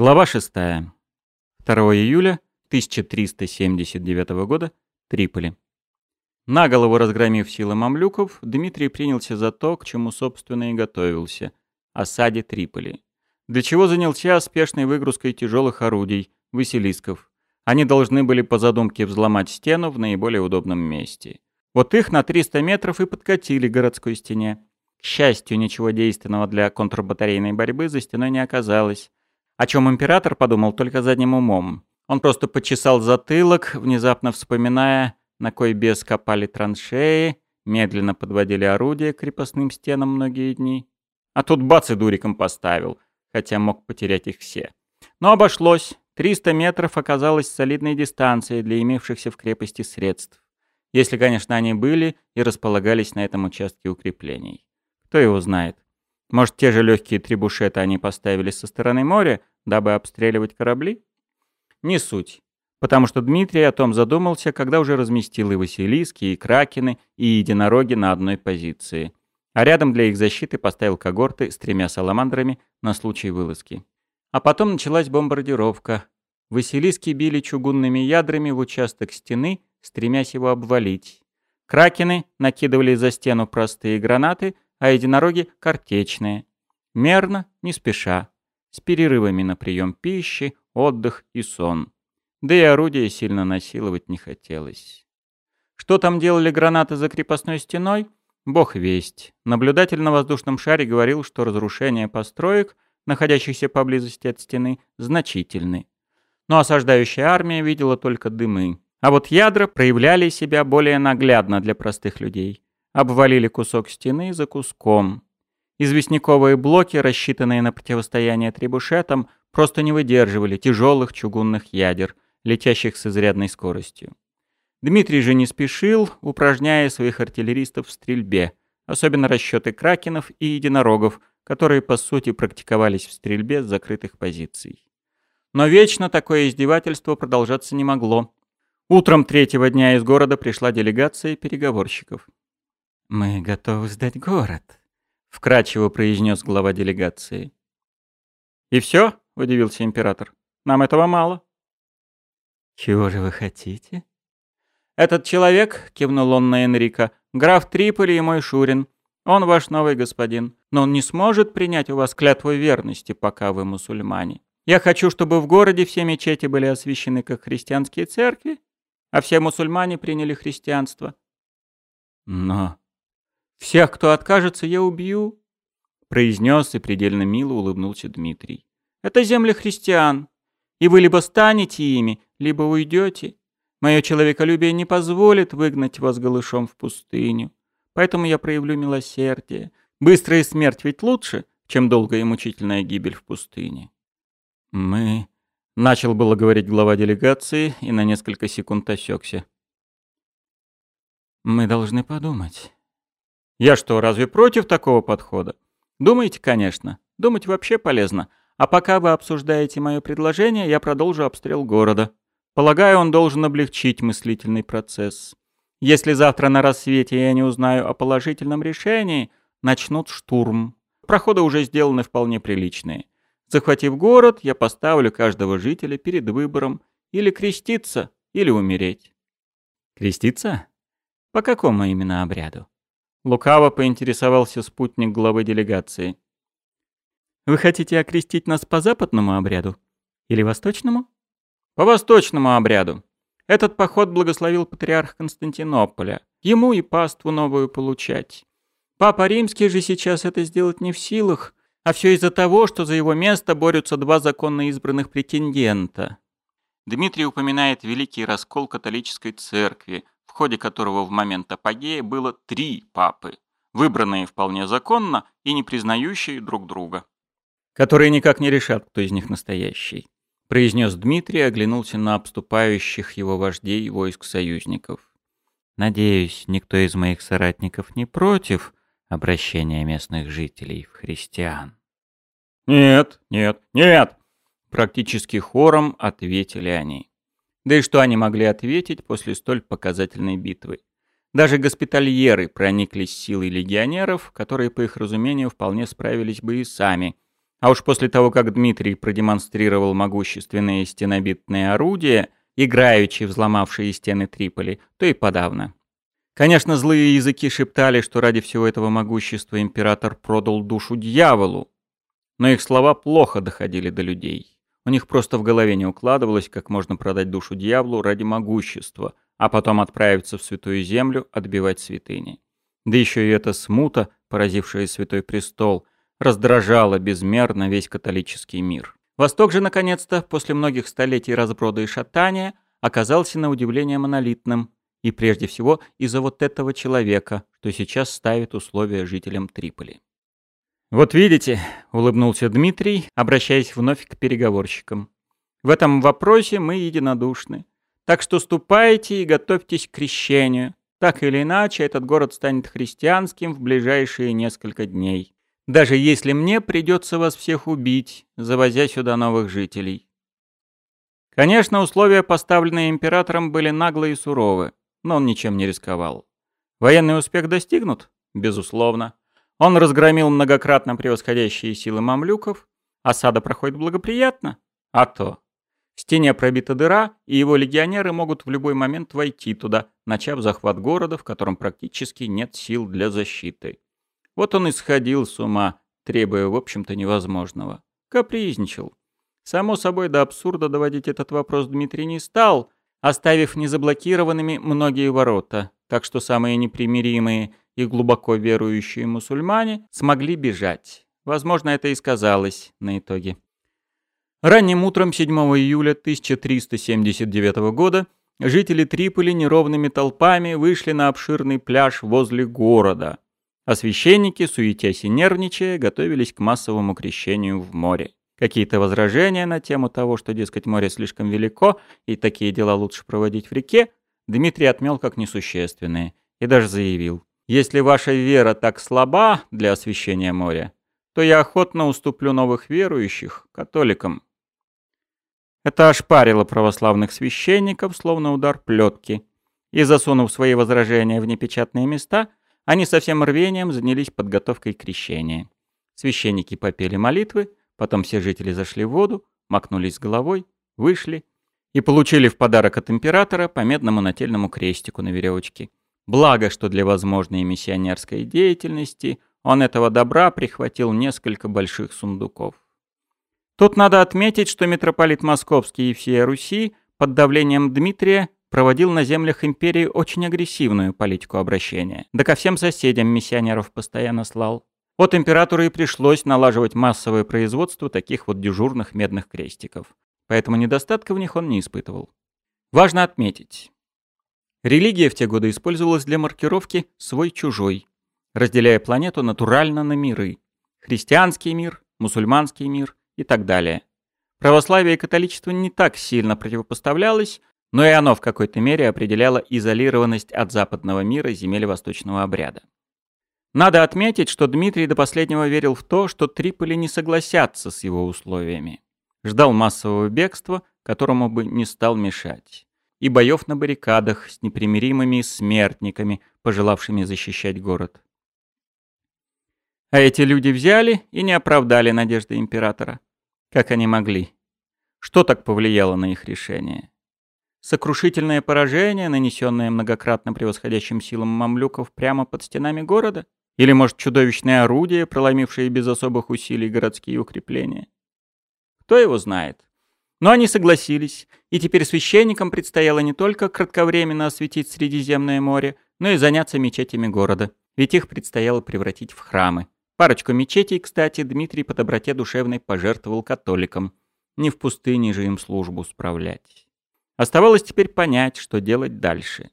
Глава 6. 2 июля 1379 года. Триполи. На голову разгромив силы мамлюков, Дмитрий принялся за то, к чему, собственно, и готовился – осаде Триполи. Для чего занялся спешной выгрузкой тяжелых орудий, василисков. Они должны были по задумке взломать стену в наиболее удобном месте. Вот их на 300 метров и подкатили к городской стене. К счастью, ничего действенного для контрбатарейной борьбы за стеной не оказалось. О чем император подумал только задним умом. Он просто почесал затылок, внезапно вспоминая, на кой без копали траншеи, медленно подводили орудия к крепостным стенам многие дни. А тут бац и дуриком поставил, хотя мог потерять их все. Но обошлось. 300 метров оказалась солидной дистанцией для имевшихся в крепости средств. Если, конечно, они были и располагались на этом участке укреплений. Кто его знает. Может, те же легкие трибушеты они поставили со стороны моря, дабы обстреливать корабли? Не суть. Потому что Дмитрий о том задумался, когда уже разместил и Василиски, и Кракены, и Единороги на одной позиции. А рядом для их защиты поставил когорты с тремя саламандрами на случай вылазки. А потом началась бомбардировка. Василиски били чугунными ядрами в участок стены, стремясь его обвалить. Кракены накидывали за стену простые гранаты — а единороги — картечные. Мерно, не спеша, с перерывами на прием пищи, отдых и сон. Да и орудия сильно насиловать не хотелось. Что там делали гранаты за крепостной стеной? Бог весть. Наблюдатель на воздушном шаре говорил, что разрушения построек, находящихся поблизости от стены, значительны. Но осаждающая армия видела только дымы. А вот ядра проявляли себя более наглядно для простых людей обвалили кусок стены за куском. Известняковые блоки, рассчитанные на противостояние требушетам, просто не выдерживали тяжелых чугунных ядер, летящих с изрядной скоростью. Дмитрий же не спешил, упражняя своих артиллеристов в стрельбе, особенно расчеты кракенов и единорогов, которые по сути практиковались в стрельбе с закрытых позиций. Но вечно такое издевательство продолжаться не могло. Утром третьего дня из города пришла делегация переговорщиков. «Мы готовы сдать город», — вкратчиво произнес глава делегации. «И все?» — удивился император. «Нам этого мало». «Чего же вы хотите?» «Этот человек», — кивнул он на Энрика, — «граф Триполи и мой Шурин. Он ваш новый господин, но он не сможет принять у вас клятву верности, пока вы мусульмане. Я хочу, чтобы в городе все мечети были освящены как христианские церкви, а все мусульмане приняли христианство». «Но «Всех, кто откажется, я убью», — произнес и предельно мило улыбнулся Дмитрий. «Это земли христиан, и вы либо станете ими, либо уйдете. Мое человеколюбие не позволит выгнать вас голышом в пустыню, поэтому я проявлю милосердие. Быстрая смерть ведь лучше, чем долгая и мучительная гибель в пустыне». «Мы...» — начал было говорить глава делегации и на несколько секунд осекся. «Мы должны подумать». Я что, разве против такого подхода? Думаете, конечно. Думать вообще полезно. А пока вы обсуждаете мое предложение, я продолжу обстрел города. Полагаю, он должен облегчить мыслительный процесс. Если завтра на рассвете я не узнаю о положительном решении, начнут штурм. Проходы уже сделаны вполне приличные. Захватив город, я поставлю каждого жителя перед выбором или креститься, или умереть. Креститься? По какому именно обряду? Лукаво поинтересовался спутник главы делегации. «Вы хотите окрестить нас по западному обряду? Или восточному?» «По восточному обряду. Этот поход благословил патриарх Константинополя. Ему и паству новую получать. Папа Римский же сейчас это сделать не в силах, а все из-за того, что за его место борются два законно избранных претендента. Дмитрий упоминает великий раскол католической церкви, ходе которого в момент апогея было три папы, выбранные вполне законно и не признающие друг друга. «Которые никак не решат, кто из них настоящий», — произнес Дмитрий и оглянулся на обступающих его вождей и войск союзников. «Надеюсь, никто из моих соратников не против обращения местных жителей в христиан». «Нет, нет, нет!» Практически хором ответили они. Да и что они могли ответить после столь показательной битвы? Даже госпитальеры прониклись силой легионеров, которые, по их разумению, вполне справились бы и сами. А уж после того, как Дмитрий продемонстрировал могущественные стенобитные орудия, играючи взломавшие стены Триполи, то и подавно. Конечно, злые языки шептали, что ради всего этого могущества император продал душу дьяволу, но их слова плохо доходили до людей. У них просто в голове не укладывалось, как можно продать душу дьяволу ради могущества, а потом отправиться в Святую Землю отбивать святыни. Да еще и эта смута, поразившая Святой Престол, раздражала безмерно весь католический мир. Восток же, наконец-то, после многих столетий разброда и шатания, оказался на удивление монолитным, и прежде всего из-за вот этого человека, что сейчас ставит условия жителям Триполи. «Вот видите», — улыбнулся Дмитрий, обращаясь вновь к переговорщикам. «В этом вопросе мы единодушны. Так что ступайте и готовьтесь к крещению. Так или иначе, этот город станет христианским в ближайшие несколько дней. Даже если мне придется вас всех убить, завозя сюда новых жителей». Конечно, условия, поставленные императором, были наглые и суровы, но он ничем не рисковал. Военный успех достигнут? Безусловно. Он разгромил многократно превосходящие силы мамлюков. Осада проходит благоприятно. А то. В стене пробита дыра, и его легионеры могут в любой момент войти туда, начав захват города, в котором практически нет сил для защиты. Вот он и сходил с ума, требуя, в общем-то, невозможного. Капризничал. Само собой, до абсурда доводить этот вопрос Дмитрий не стал, оставив незаблокированными многие ворота, так что самые непримиримые и глубоко верующие мусульмане смогли бежать. Возможно, это и сказалось на итоге. Ранним утром 7 июля 1379 года жители Триполи неровными толпами вышли на обширный пляж возле города, а священники, суетясь и нервничая, готовились к массовому крещению в море. Какие-то возражения на тему того, что, дескать, море слишком велико и такие дела лучше проводить в реке, Дмитрий отмел как несущественные и даже заявил, если ваша вера так слаба для освящения моря, то я охотно уступлю новых верующих католикам. Это ошпарило православных священников, словно удар плетки, и, засунув свои возражения в непечатные места, они со всем рвением занялись подготовкой крещения. Священники попели молитвы, потом все жители зашли в воду, макнулись головой, вышли и получили в подарок от императора по медному нательному крестику на веревочке. Благо, что для возможной миссионерской деятельности он этого добра прихватил несколько больших сундуков. Тут надо отметить, что митрополит Московский и всея Руси под давлением Дмитрия проводил на землях империи очень агрессивную политику обращения, да ко всем соседям миссионеров постоянно слал. Вот императору и пришлось налаживать массовое производство таких вот дежурных медных крестиков. Поэтому недостатка в них он не испытывал. Важно отметить, Религия в те годы использовалась для маркировки «свой-чужой», разделяя планету натурально на миры. Христианский мир, мусульманский мир и так далее. Православие и католичество не так сильно противопоставлялось, но и оно в какой-то мере определяло изолированность от западного мира земель восточного обряда. Надо отметить, что Дмитрий до последнего верил в то, что Триполи не согласятся с его условиями. Ждал массового бегства, которому бы не стал мешать и боев на баррикадах с непримиримыми смертниками, пожелавшими защищать город. А эти люди взяли и не оправдали надежды императора. Как они могли? Что так повлияло на их решение? Сокрушительное поражение, нанесенное многократно превосходящим силам мамлюков прямо под стенами города? Или, может, чудовищное орудие, проломившее без особых усилий городские укрепления? Кто его знает? Но они согласились, и теперь священникам предстояло не только кратковременно осветить Средиземное море, но и заняться мечетями города, ведь их предстояло превратить в храмы. Парочку мечетей, кстати, Дмитрий по доброте душевной пожертвовал католикам. Не в пустыне же им службу справлять. Оставалось теперь понять, что делать дальше.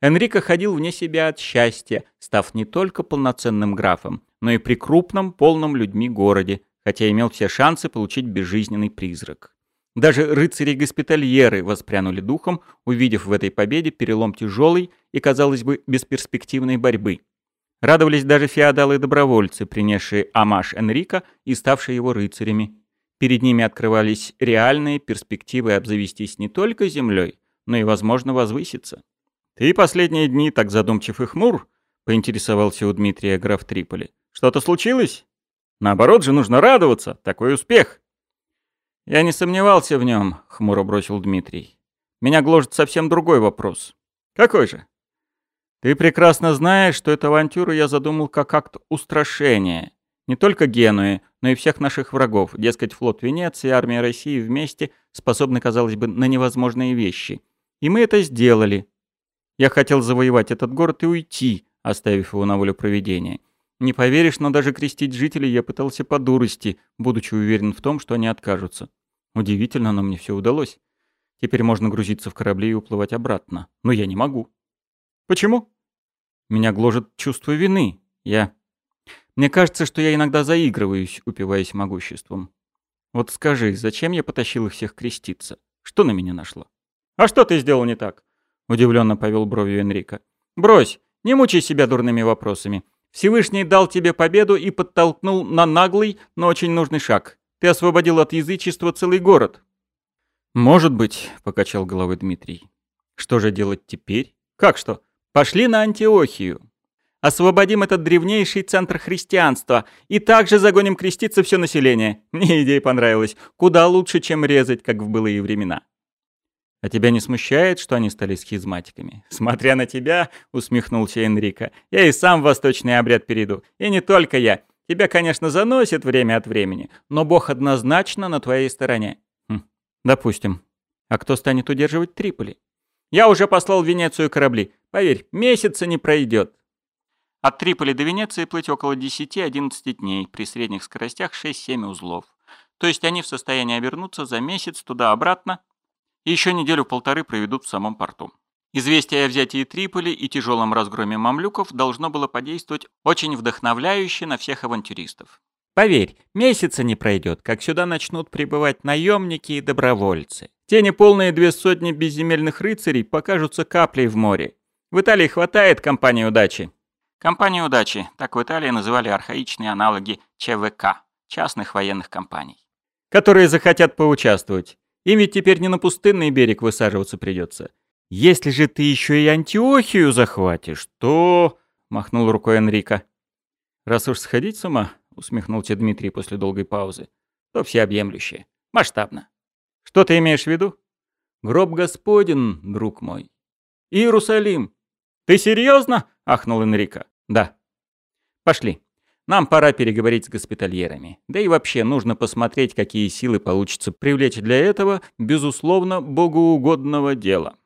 Энрико ходил вне себя от счастья, став не только полноценным графом, но и при крупном, полном людьми городе, хотя имел все шансы получить безжизненный призрак. Даже рыцари-госпитальеры воспрянули духом, увидев в этой победе перелом тяжелой и, казалось бы, бесперспективной борьбы. Радовались даже феодалы-добровольцы, принесшие амаш Энрика и ставшие его рыцарями. Перед ними открывались реальные перспективы обзавестись не только землей, но и, возможно, возвыситься. «Ты последние дни так задумчив и хмур?» — поинтересовался у Дмитрия граф Триполи. «Что-то случилось?» Наоборот же нужно радоваться, такой успех. Я не сомневался в нем, хмуро бросил Дмитрий. Меня гложет совсем другой вопрос. Какой же? Ты прекрасно знаешь, что эту авантюру я задумал как акт устрашения. Не только Генуи, но и всех наших врагов. Дескать, флот Венеции и армия России вместе способны, казалось бы, на невозможные вещи. И мы это сделали. Я хотел завоевать этот город и уйти, оставив его на волю проведения. Не поверишь, но даже крестить жителей я пытался по дурости, будучи уверен в том, что они откажутся. Удивительно, но мне все удалось. Теперь можно грузиться в корабли и уплывать обратно. Но я не могу. Почему? Меня гложет чувство вины. Я... Мне кажется, что я иногда заигрываюсь, упиваясь могуществом. Вот скажи, зачем я потащил их всех креститься? Что на меня нашло? А что ты сделал не так? Удивленно повел бровью Энрика. Брось, не мучай себя дурными вопросами. Всевышний дал тебе победу и подтолкнул на наглый, но очень нужный шаг. Ты освободил от язычества целый город. Может быть, покачал головой Дмитрий. Что же делать теперь? Как что? Пошли на Антиохию. Освободим этот древнейший центр христианства и также загоним креститься все население. Мне идея понравилась. Куда лучше, чем резать, как в былые времена. А тебя не смущает, что они стали схизматиками? Смотря на тебя, усмехнулся Энрико, я и сам восточный обряд перейду. И не только я. Тебя, конечно, заносит время от времени, но Бог однозначно на твоей стороне. Хм, допустим. А кто станет удерживать Триполи? Я уже послал в Венецию корабли. Поверь, месяца не пройдет. От Триполи до Венеции плыть около 10-11 дней, при средних скоростях 6-7 узлов. То есть они в состоянии обернуться за месяц туда-обратно и еще неделю-полторы проведут в самом порту. Известие о взятии Триполи и тяжелом разгроме мамлюков должно было подействовать очень вдохновляюще на всех авантюристов. Поверь, месяца не пройдет, как сюда начнут прибывать наемники и добровольцы. Те неполные две сотни безземельных рыцарей покажутся каплей в море. В Италии хватает компании удачи. Компании удачи, так в Италии называли архаичные аналоги ЧВК, частных военных компаний. Которые захотят поучаствовать. Им ведь теперь не на пустынный берег высаживаться придется. Если же ты еще и Антиохию захватишь, то... Махнул рукой Энрика. Раз уж сходить с ума, усмехнулся Дмитрий после долгой паузы, то всеобъемлюще, масштабно. Что ты имеешь в виду? Гроб Господен, друг мой. Иерусалим. Ты серьезно? ахнул Энрико. Да. Пошли. Нам пора переговорить с госпитальерами. Да и вообще нужно посмотреть, какие силы получится привлечь для этого, безусловно, богоугодного дела.